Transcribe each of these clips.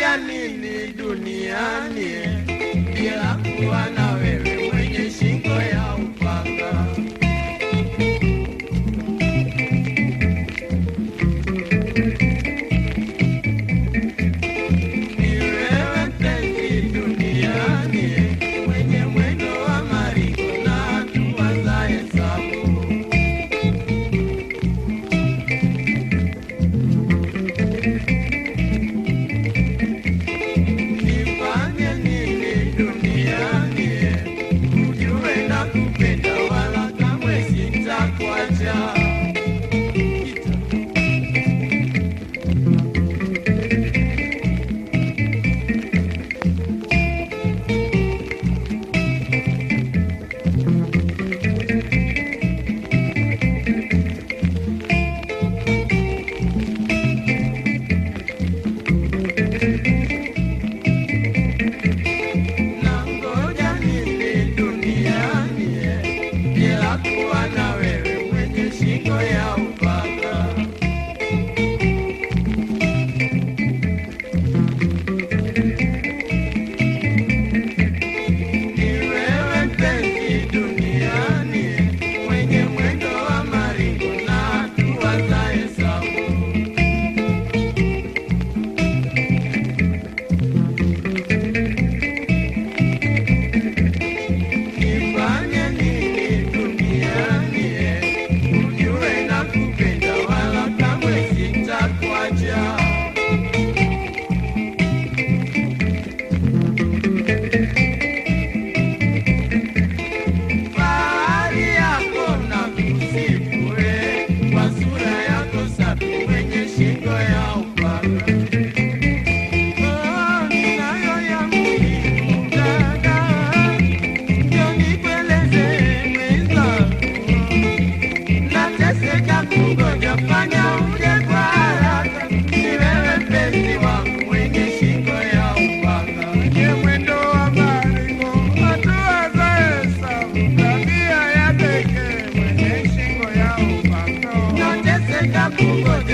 vya nini duniani bila kuwa na wewe?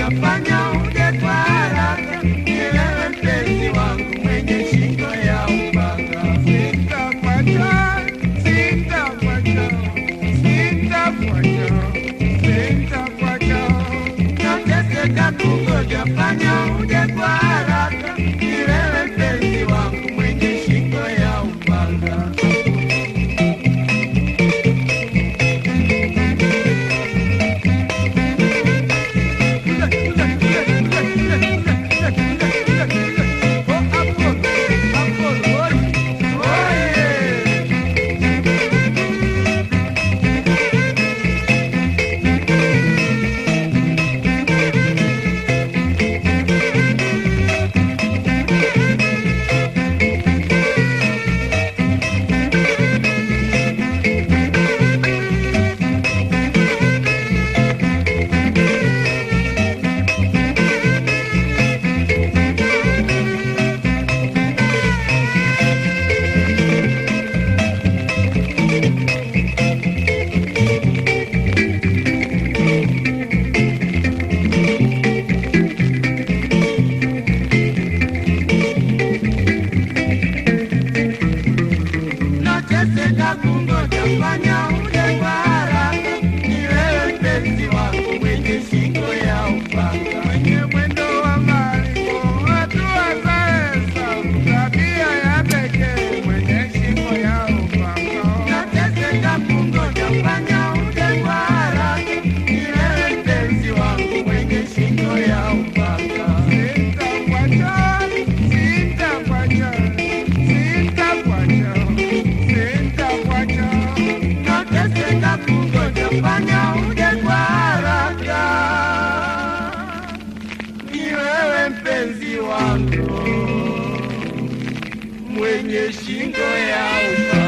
apagar. Desde Cacundo, Champaña. mwenye shingo ya.